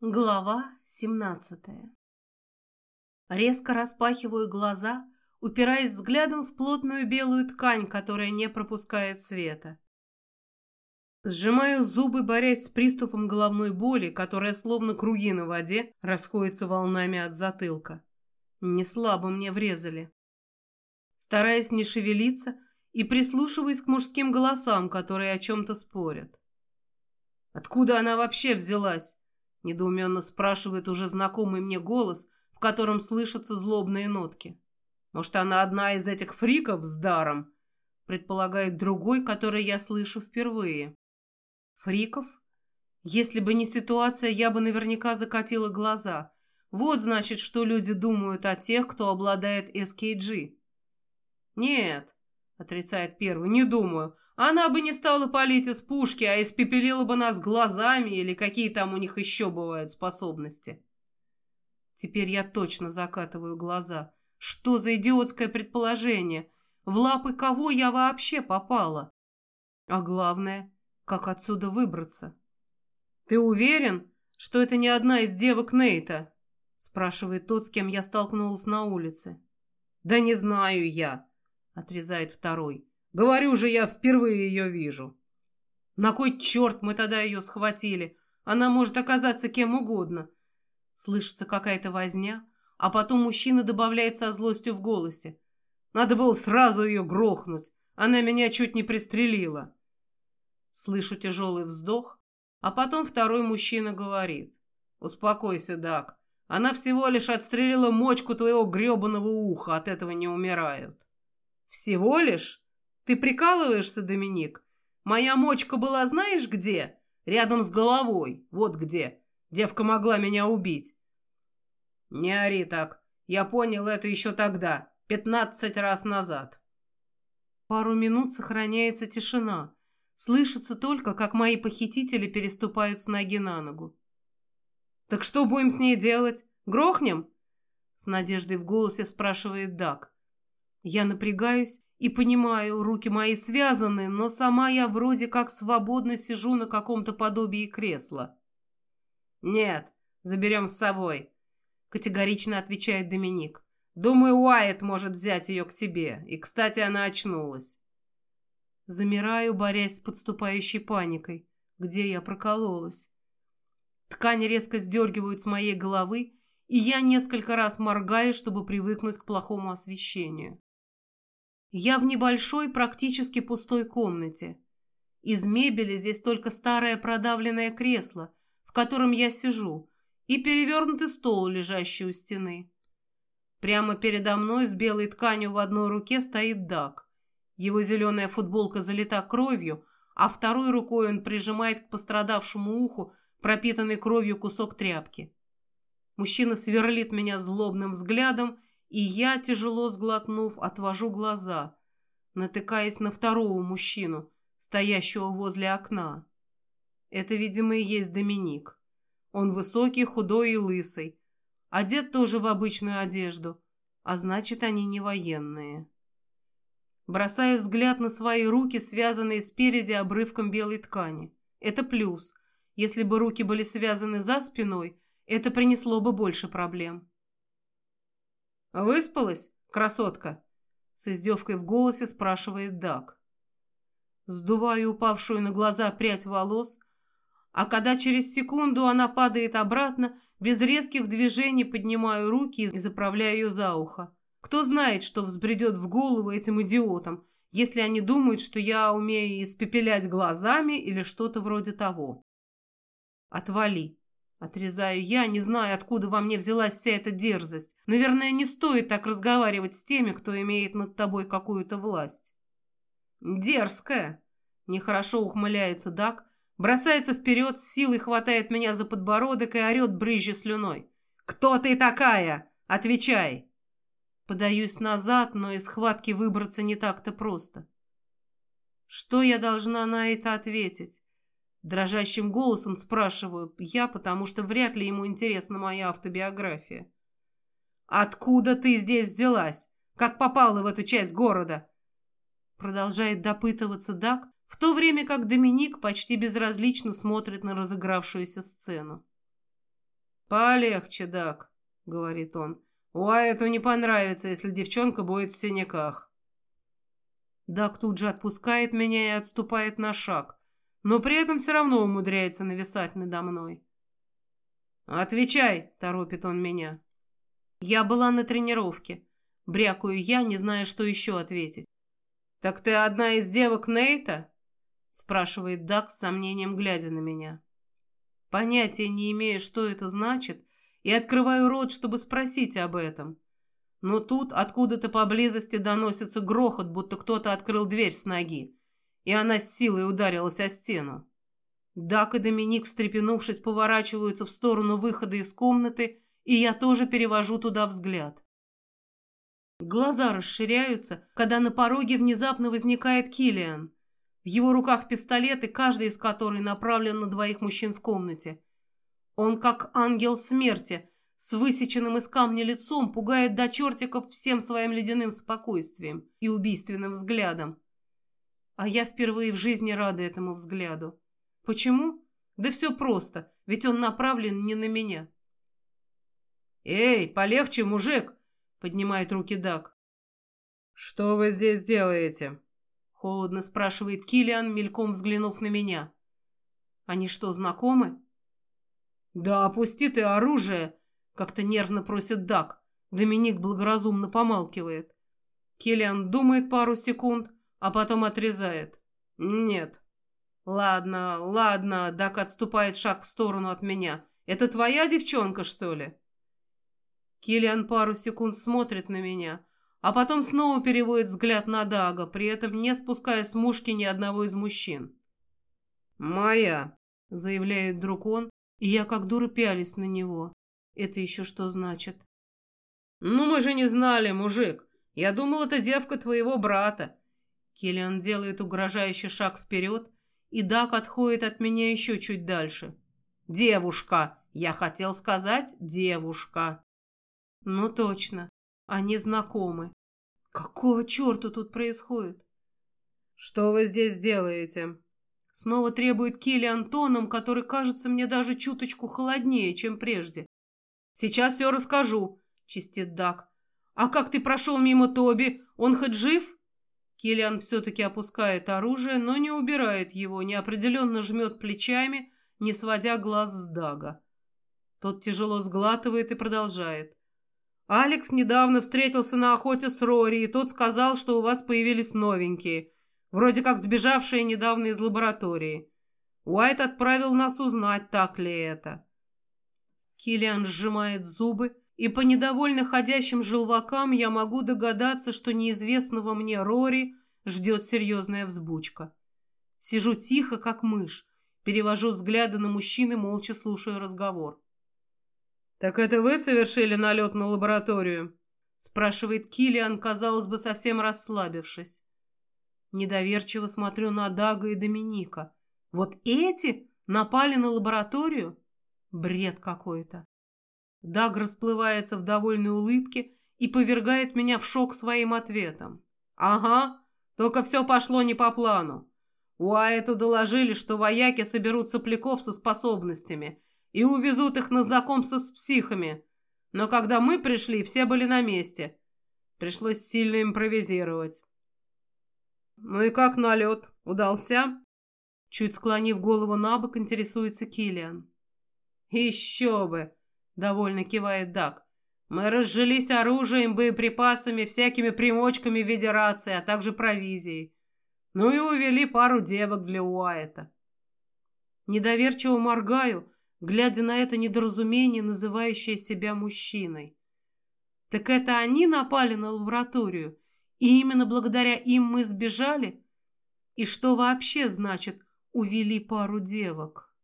Глава 17 Резко распахиваю глаза, упираясь взглядом в плотную белую ткань, которая не пропускает света. Сжимаю зубы, борясь с приступом головной боли, которая словно круги на воде расходится волнами от затылка. Не слабо мне врезали. Стараясь не шевелиться и прислушиваясь к мужским голосам, которые о чем-то спорят. Откуда она вообще взялась? Недоуменно спрашивает уже знакомый мне голос, в котором слышатся злобные нотки. Может, она одна из этих фриков с даром? Предполагает другой, который я слышу впервые. Фриков? Если бы не ситуация, я бы наверняка закатила глаза. Вот, значит, что люди думают о тех, кто обладает СКГ. Нет, отрицает первый, не думаю. Она бы не стала палить из пушки, а испепелила бы нас глазами или какие там у них еще бывают способности. Теперь я точно закатываю глаза. Что за идиотское предположение? В лапы кого я вообще попала? А главное, как отсюда выбраться? Ты уверен, что это не одна из девок Нейта? Спрашивает тот, с кем я столкнулась на улице. Да не знаю я, отрезает второй. Говорю же, я впервые ее вижу. На кой черт мы тогда ее схватили? Она может оказаться кем угодно. Слышится какая-то возня, а потом мужчина добавляет со злостью в голосе. Надо было сразу ее грохнуть. Она меня чуть не пристрелила. Слышу тяжелый вздох, а потом второй мужчина говорит. «Успокойся, Дак. Она всего лишь отстрелила мочку твоего гребаного уха, от этого не умирают». «Всего лишь?» Ты прикалываешься, Доминик? Моя мочка была знаешь где? Рядом с головой. Вот где. Девка могла меня убить. Не ори так. Я понял это еще тогда, пятнадцать раз назад. Пару минут сохраняется тишина. Слышится только, как мои похитители переступают с ноги на ногу. «Так что будем с ней делать? Грохнем?» С надеждой в голосе спрашивает Дак. Я напрягаюсь и понимаю, руки мои связаны, но сама я вроде как свободно сижу на каком-то подобии кресла. «Нет, заберем с собой», — категорично отвечает Доминик. «Думаю, Уайт может взять ее к себе. И, кстати, она очнулась». Замираю, борясь с подступающей паникой. Где я прокололась? Ткань резко сдергивают с моей головы, и я несколько раз моргаю, чтобы привыкнуть к плохому освещению. Я в небольшой, практически пустой комнате. Из мебели здесь только старое продавленное кресло, в котором я сижу, и перевернутый стол, лежащий у стены. Прямо передо мной с белой тканью в одной руке стоит Дак. Его зеленая футболка залита кровью, а второй рукой он прижимает к пострадавшему уху пропитанный кровью кусок тряпки. Мужчина сверлит меня злобным взглядом и я, тяжело сглотнув, отвожу глаза, натыкаясь на второго мужчину, стоящего возле окна. Это, видимо, и есть Доминик. Он высокий, худой и лысый, одет тоже в обычную одежду, а значит, они не военные. Бросаю взгляд на свои руки, связанные спереди обрывком белой ткани. Это плюс. Если бы руки были связаны за спиной, это принесло бы больше проблем. «Выспалась, красотка?» С издевкой в голосе спрашивает Дак. Сдуваю упавшую на глаза прядь волос, а когда через секунду она падает обратно, без резких движений поднимаю руки и заправляю ее за ухо. Кто знает, что взбредет в голову этим идиотам, если они думают, что я умею испепелять глазами или что-то вроде того. «Отвали!» Отрезаю я, не знаю, откуда во мне взялась вся эта дерзость. Наверное, не стоит так разговаривать с теми, кто имеет над тобой какую-то власть. Дерзкая. Нехорошо ухмыляется Дак, бросается вперед, с силой хватает меня за подбородок и орет брызжа слюной. «Кто ты такая? Отвечай!» Подаюсь назад, но из схватки выбраться не так-то просто. Что я должна на это ответить? Дрожащим голосом спрашиваю я, потому что вряд ли ему интересна моя автобиография. «Откуда ты здесь взялась? Как попала в эту часть города?» Продолжает допытываться Дак, в то время как Доминик почти безразлично смотрит на разыгравшуюся сцену. «Полегче, Дак», — говорит он. «Уайту не понравится, если девчонка будет в синяках». Дак тут же отпускает меня и отступает на шаг, но при этом все равно умудряется нависать надо мной. «Отвечай!» – торопит он меня. Я была на тренировке. Брякаю я, не зная, что еще ответить. «Так ты одна из девок Нейта?» – спрашивает Дак с сомнением, глядя на меня. Понятия не имею, что это значит, и открываю рот, чтобы спросить об этом. Но тут откуда-то поблизости доносится грохот, будто кто-то открыл дверь с ноги, и она с силой ударилась о стену. Дак и Доминик, встрепенувшись, поворачиваются в сторону выхода из комнаты, и я тоже перевожу туда взгляд. Глаза расширяются, когда на пороге внезапно возникает Килиан. В его руках пистолеты, каждый из которых направлен на двоих мужчин в комнате. Он, как ангел смерти, с высеченным из камня лицом, пугает до чертиков всем своим ледяным спокойствием и убийственным взглядом. А я впервые в жизни рада этому взгляду. Почему? Да все просто, ведь он направлен не на меня. «Эй, полегче, мужик!» — поднимает руки Дак. «Что вы здесь делаете?» — холодно спрашивает Килиан, мельком взглянув на меня. «Они что, знакомы?» «Да опусти ты оружие!» — как-то нервно просит Дак. Доминик благоразумно помалкивает. Килиан думает пару секунд, а потом отрезает. «Нет». «Ладно, ладно», — Дак отступает шаг в сторону от меня. «Это твоя девчонка, что ли?» Киллиан пару секунд смотрит на меня, а потом снова переводит взгляд на Дага, при этом не спуская с мушки ни одного из мужчин. «Моя», — заявляет друг он, и я как дура пялись на него. Это еще что значит? «Ну мы же не знали, мужик. Я думал, это девка твоего брата». Киллиан делает угрожающий шаг вперед, и Даг отходит от меня еще чуть дальше. «Девушка! Я хотел сказать девушка!» Ну точно, они знакомы. Какого черта тут происходит? Что вы здесь делаете? Снова требует Килли Антоном, который кажется мне даже чуточку холоднее, чем прежде. Сейчас все расскажу, чистит Дак. А как ты прошел мимо Тоби? Он хоть жив? Киллиан все-таки опускает оружие, но не убирает его, неопределенно жмет плечами, не сводя глаз с Дага. Тот тяжело сглатывает и продолжает. Алекс недавно встретился на охоте с Рори, и тот сказал, что у вас появились новенькие, вроде как сбежавшие недавно из лаборатории. Уайт отправил нас узнать, так ли это. Киллиан сжимает зубы, и по недовольно ходящим желвакам я могу догадаться, что неизвестного мне Рори ждет серьезная взбучка. Сижу тихо, как мышь, перевожу взгляды на мужчины, молча слушаю разговор. «Так это вы совершили налет на лабораторию?» спрашивает Килиан, казалось бы, совсем расслабившись. Недоверчиво смотрю на Дага и Доминика. «Вот эти напали на лабораторию?» Бред какой-то. Даг расплывается в довольной улыбке и повергает меня в шок своим ответом. «Ага, только все пошло не по плану. Уайту доложили, что вояки соберут сопляков со способностями и увезут их на знакомство с психами. Но когда мы пришли, все были на месте. Пришлось сильно импровизировать. «Ну и как налет? Удался?» Чуть склонив голову на бок, интересуется Киллиан. «Еще бы!» — довольно кивает Дак. «Мы разжились оружием, боеприпасами, всякими примочками в виде рации, а также провизией. Ну и увели пару девок для Уайта». Недоверчиво моргаю, глядя на это недоразумение, называющее себя мужчиной. Так это они напали на лабораторию, и именно благодаря им мы сбежали? И что вообще значит «увели пару девок»?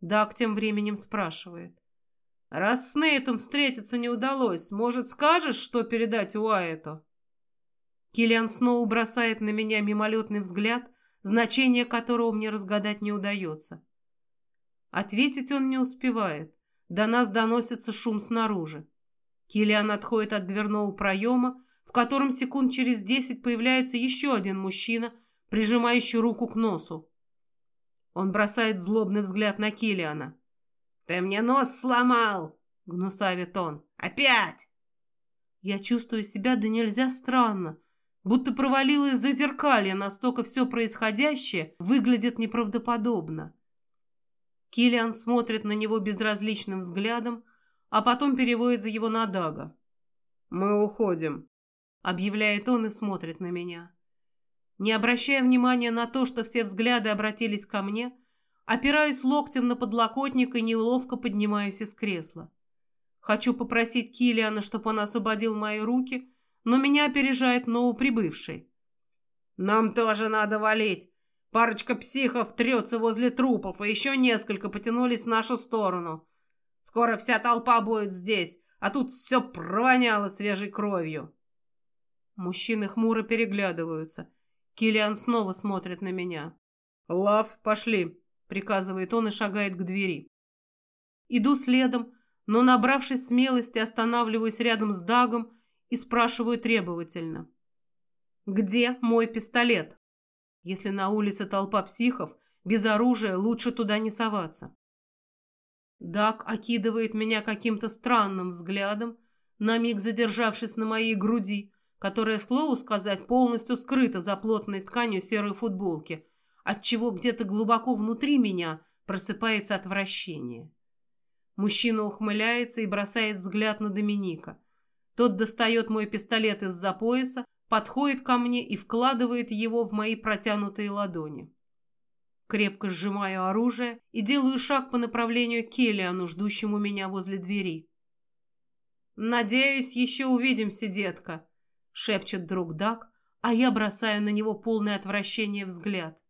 Дак тем временем спрашивает. «Раз с Нейтом встретиться не удалось, может, скажешь, что передать Уайту?» Киллиан снова бросает на меня мимолетный взгляд, значение которого мне разгадать не удается. Ответить он не успевает. До нас доносится шум снаружи. Киллиан отходит от дверного проема, в котором секунд через десять появляется еще один мужчина, прижимающий руку к носу. Он бросает злобный взгляд на Киллиана. «Ты мне нос сломал!» — гнусавит он. «Опять!» Я чувствую себя да нельзя странно, будто провалилась за зеркалье, настолько все происходящее выглядит неправдоподобно. Килиан смотрит на него безразличным взглядом, а потом переводит за его на Дага. «Мы уходим», — объявляет он и смотрит на меня. Не обращая внимания на то, что все взгляды обратились ко мне, опираюсь локтем на подлокотник и неловко поднимаюсь из кресла. Хочу попросить Килиана, чтобы он освободил мои руки, но меня опережает новоприбывший. «Нам тоже надо валить. Парочка психов трется возле трупов, и еще несколько потянулись в нашу сторону. Скоро вся толпа будет здесь, а тут все провоняло свежей кровью». Мужчины хмуро переглядываются. Килиан снова смотрит на меня. «Лав, пошли!» — приказывает он и шагает к двери. Иду следом, но, набравшись смелости, останавливаюсь рядом с Дагом и спрашиваю требовательно. «Где мой пистолет?» Если на улице толпа психов, без оружия лучше туда не соваться. Даг окидывает меня каким-то странным взглядом, на миг задержавшись на моей груди, которая, слову сказать, полностью скрыта за плотной тканью серой футболки, отчего где-то глубоко внутри меня просыпается отвращение. Мужчина ухмыляется и бросает взгляд на Доминика. Тот достает мой пистолет из-за пояса, подходит ко мне и вкладывает его в мои протянутые ладони. Крепко сжимаю оружие и делаю шаг по направлению к Келлиану, ждущему меня возле двери. «Надеюсь, еще увидимся, детка», шепчет друг Дак, а я бросаю на него полное отвращение взгляд.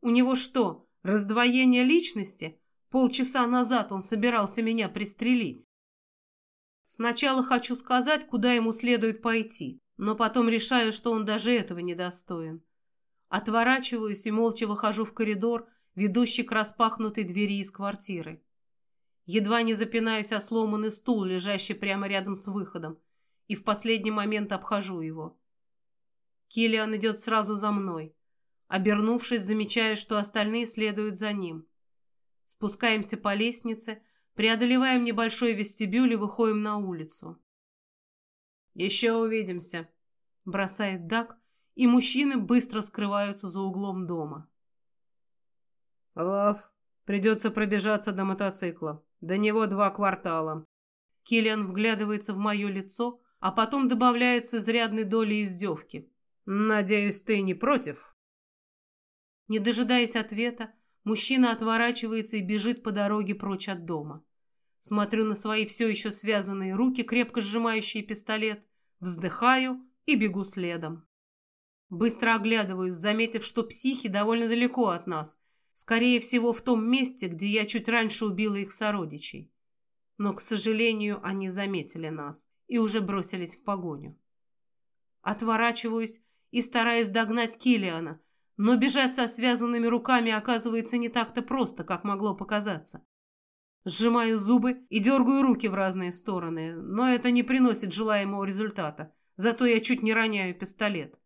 У него что, раздвоение личности? Полчаса назад он собирался меня пристрелить. Сначала хочу сказать, куда ему следует пойти, но потом решаю, что он даже этого не достоин. Отворачиваюсь и молча выхожу в коридор, ведущий к распахнутой двери из квартиры. Едва не запинаюсь о сломанный стул, лежащий прямо рядом с выходом, и в последний момент обхожу его. Киллиан идет сразу за мной. Обернувшись, замечаю, что остальные следуют за ним. Спускаемся по лестнице, преодолеваем небольшой вестибюль и выходим на улицу. «Еще увидимся», — бросает Дак, и мужчины быстро скрываются за углом дома. «Лав, придется пробежаться до мотоцикла. До него два квартала». Киллиан вглядывается в мое лицо, а потом добавляет с изрядной долей издевки. «Надеюсь, ты не против?» Не дожидаясь ответа, мужчина отворачивается и бежит по дороге прочь от дома. Смотрю на свои все еще связанные руки, крепко сжимающие пистолет, вздыхаю и бегу следом. Быстро оглядываюсь, заметив, что психи довольно далеко от нас, скорее всего, в том месте, где я чуть раньше убила их сородичей. Но, к сожалению, они заметили нас и уже бросились в погоню. Отворачиваюсь и стараюсь догнать Килиана, но бежать со связанными руками оказывается не так-то просто, как могло показаться. Сжимаю зубы и дергаю руки в разные стороны, но это не приносит желаемого результата, зато я чуть не роняю пистолет.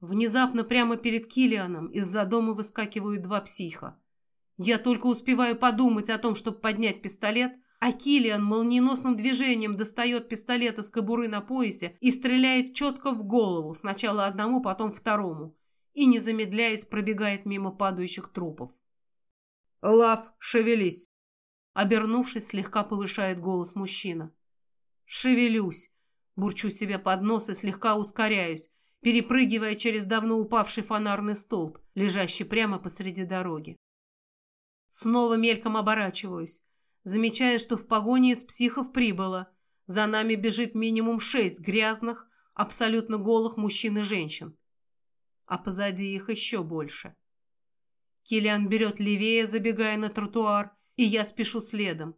Внезапно прямо перед Килианом из-за дома выскакивают два психа. Я только успеваю подумать о том, чтобы поднять пистолет – а Килиан молниеносным движением достает пистолет из кобуры на поясе и стреляет четко в голову, сначала одному, потом второму, и, не замедляясь, пробегает мимо падающих трупов. «Лав, шевелись!» Обернувшись, слегка повышает голос мужчина. «Шевелюсь!» Бурчу себе под нос и слегка ускоряюсь, перепрыгивая через давно упавший фонарный столб, лежащий прямо посреди дороги. Снова мельком оборачиваюсь замечая, что в погоне из психов прибыло. За нами бежит минимум шесть грязных, абсолютно голых мужчин и женщин. А позади их еще больше. Киллиан берет левее, забегая на тротуар, и я спешу следом.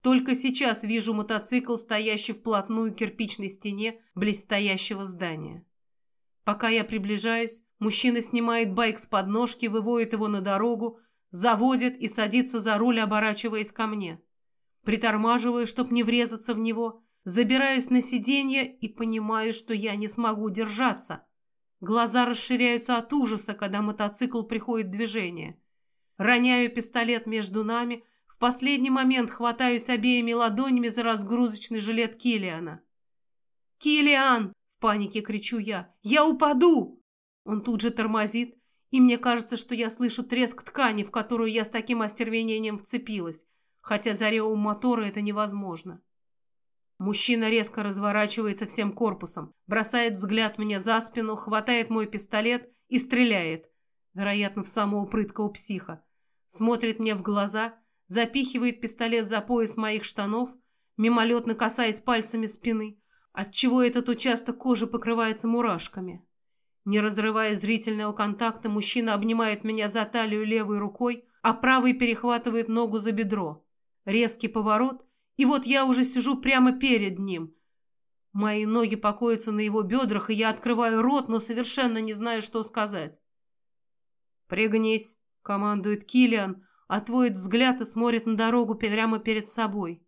Только сейчас вижу мотоцикл, стоящий вплотную к кирпичной стене близстоящего здания. Пока я приближаюсь, мужчина снимает байк с подножки, выводит его на дорогу, заводит и садится за руль, оборачиваясь ко мне. Притормаживаю, чтоб не врезаться в него, забираюсь на сиденье и понимаю, что я не смогу держаться. Глаза расширяются от ужаса, когда мотоцикл приходит в движение. Роняю пистолет между нами, В последний момент хватаюсь обеими ладонями за разгрузочный жилет Килиана. «Килиан!» — в панике кричу я. «Я упаду!» Он тут же тормозит, и мне кажется, что я слышу треск ткани, в которую я с таким остервенением вцепилась, хотя за ревом мотора это невозможно. Мужчина резко разворачивается всем корпусом, бросает взгляд мне за спину, хватает мой пистолет и стреляет, вероятно, в самого прыткого психа. Смотрит мне в глаза, запихивает пистолет за пояс моих штанов, мимолетно касаясь пальцами спины, отчего этот участок кожи покрывается мурашками. Не разрывая зрительного контакта, мужчина обнимает меня за талию левой рукой, а правой перехватывает ногу за бедро. Резкий поворот, и вот я уже сижу прямо перед ним. Мои ноги покоятся на его бедрах, и я открываю рот, но совершенно не знаю, что сказать. «Пригнись», — командует Килиан, отводит взгляд и смотрит на дорогу прямо перед собой.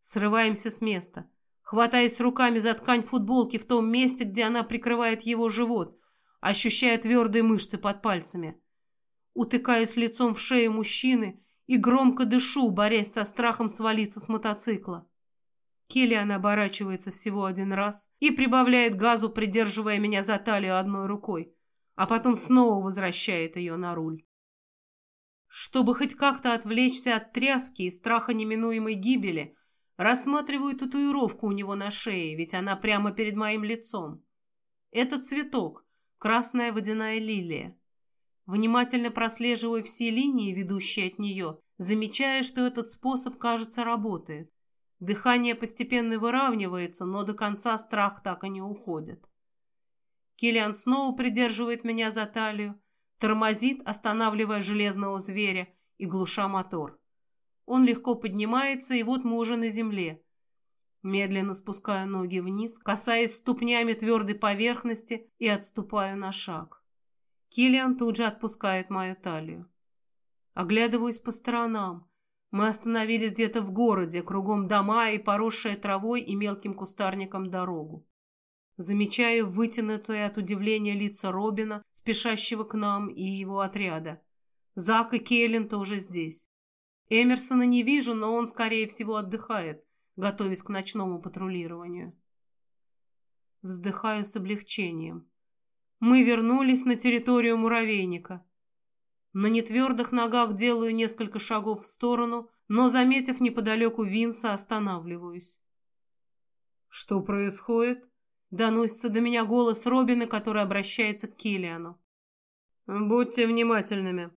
Срываемся с места хватаясь руками за ткань футболки в том месте, где она прикрывает его живот, ощущая твердые мышцы под пальцами. Утыкаюсь лицом в шею мужчины и громко дышу, борясь со страхом свалиться с мотоцикла. Киллиан оборачивается всего один раз и прибавляет газу, придерживая меня за талию одной рукой, а потом снова возвращает ее на руль. Чтобы хоть как-то отвлечься от тряски и страха неминуемой гибели, Рассматриваю татуировку у него на шее, ведь она прямо перед моим лицом. Это цветок, красная водяная лилия. Внимательно прослеживаю все линии, ведущие от нее, замечая, что этот способ, кажется, работает. Дыхание постепенно выравнивается, но до конца страх так и не уходит. Киллиан снова придерживает меня за талию, тормозит, останавливая железного зверя и глуша мотор. Он легко поднимается, и вот мы уже на земле. Медленно спускаю ноги вниз, касаясь ступнями твердой поверхности и отступаю на шаг. Киллиан тут же отпускает мою талию. Оглядываюсь по сторонам. Мы остановились где-то в городе, кругом дома и поросшая травой и мелким кустарником дорогу. Замечаю вытянутые от удивления лица Робина, спешащего к нам, и его отряда. Зак и Кейлин тоже здесь. Эмерсона не вижу, но он, скорее всего, отдыхает, готовясь к ночному патрулированию. Вздыхаю с облегчением. Мы вернулись на территорию муравейника. На нетвердых ногах делаю несколько шагов в сторону, но, заметив неподалеку Винса, останавливаюсь. «Что происходит?» — доносится до меня голос Робина, который обращается к Киллиану. «Будьте внимательными»,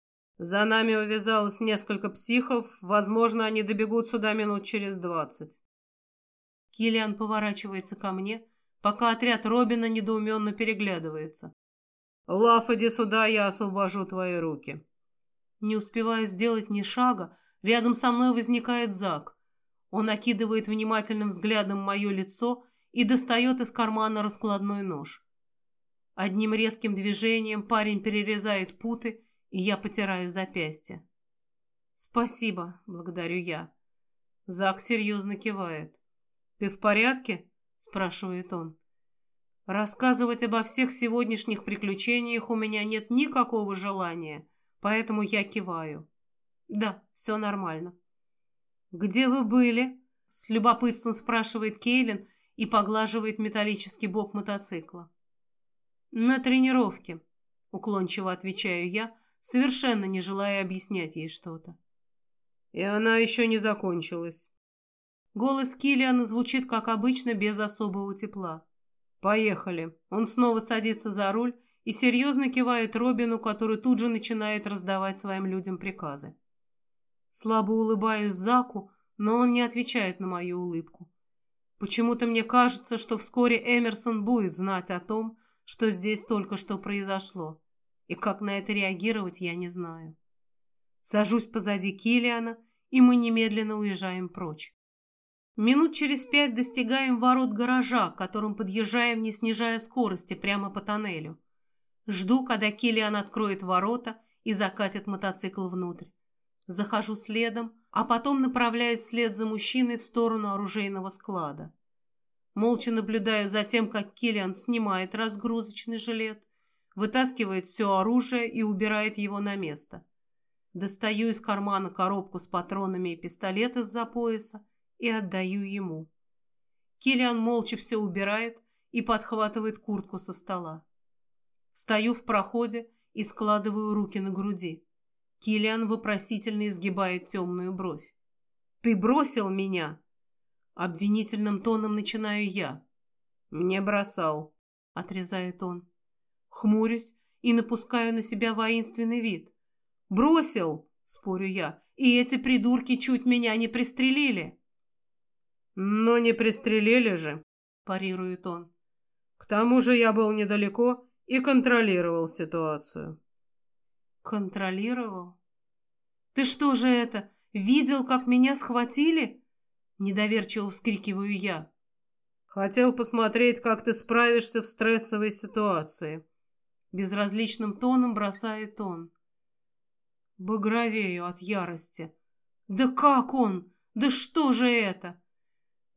за нами увязалось несколько психов. Возможно, они добегут сюда минут через двадцать. Киллиан поворачивается ко мне, пока отряд Робина недоуменно переглядывается. «Лав, иди сюда, я освобожу твои руки». Не успеваю сделать ни шага, рядом со мной возникает Зак. Он окидывает внимательным взглядом мое лицо и достает из кармана раскладной нож. Одним резким движением парень перерезает путы и я потираю запястье. «Спасибо», — благодарю я. Зак серьезно кивает. «Ты в порядке?» — спрашивает он. Рассказывать обо всех сегодняшних приключениях у меня нет никакого желания, поэтому я киваю. Да, все нормально. «Где вы были?» — с любопытством спрашивает Кейлин и поглаживает металлический бок мотоцикла. «На тренировке», — уклончиво отвечаю я, совершенно не желая объяснять ей что-то. И она еще не закончилась. Голос Киллиана звучит, как обычно, без особого тепла. «Поехали». Он снова садится за руль и серьезно кивает Робину, который тут же начинает раздавать своим людям приказы. Слабо улыбаюсь Заку, но он не отвечает на мою улыбку. Почему-то мне кажется, что вскоре Эмерсон будет знать о том, что здесь только что произошло. И как на это реагировать, я не знаю. Сажусь позади Килиана, и мы немедленно уезжаем прочь. Минут через пять достигаем ворот гаража, к которым подъезжаем, не снижая скорости, прямо по тоннелю. Жду, когда Килиан откроет ворота и закатит мотоцикл внутрь. Захожу следом, а потом направляюсь вслед за мужчиной в сторону оружейного склада. Молча наблюдаю за тем, как Килиан снимает разгрузочный жилет, вытаскивает все оружие и убирает его на место. Достаю из кармана коробку с патронами и пистолет из-за пояса и отдаю ему. Килиан молча все убирает и подхватывает куртку со стола. Стою в проходе и складываю руки на груди. Килиан вопросительно изгибает темную бровь. «Ты бросил меня?» Обвинительным тоном начинаю я. «Не бросал», — отрезает он. Хмурюсь и напускаю на себя воинственный вид. «Бросил!» — спорю я. «И эти придурки чуть меня не пристрелили!» «Но не пристрелили же!» — парирует он. «К тому же я был недалеко и контролировал ситуацию». «Контролировал? Ты что же это, видел, как меня схватили?» Недоверчиво вскрикиваю я. «Хотел посмотреть, как ты справишься в стрессовой ситуации», Безразличным тоном бросает он. Багровею от ярости. Да как он? Да что же это?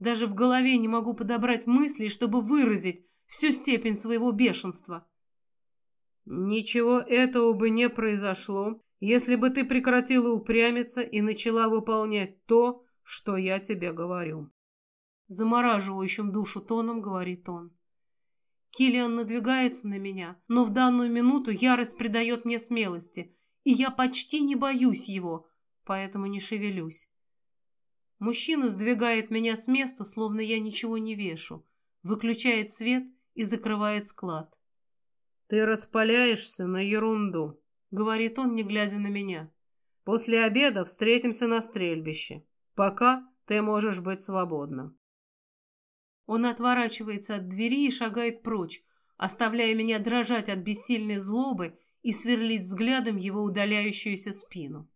Даже в голове не могу подобрать мысли, чтобы выразить всю степень своего бешенства. Ничего этого бы не произошло, если бы ты прекратила упрямиться и начала выполнять то, что я тебе говорю. Замораживающим душу тоном говорит он. Килиан надвигается на меня, но в данную минуту ярость придает мне смелости, и я почти не боюсь его, поэтому не шевелюсь. Мужчина сдвигает меня с места, словно я ничего не вешу, выключает свет и закрывает склад. «Ты распаляешься на ерунду», — говорит он, не глядя на меня. «После обеда встретимся на стрельбище. Пока ты можешь быть свободна». Он отворачивается от двери и шагает прочь, оставляя меня дрожать от бессильной злобы и сверлить взглядом его удаляющуюся спину.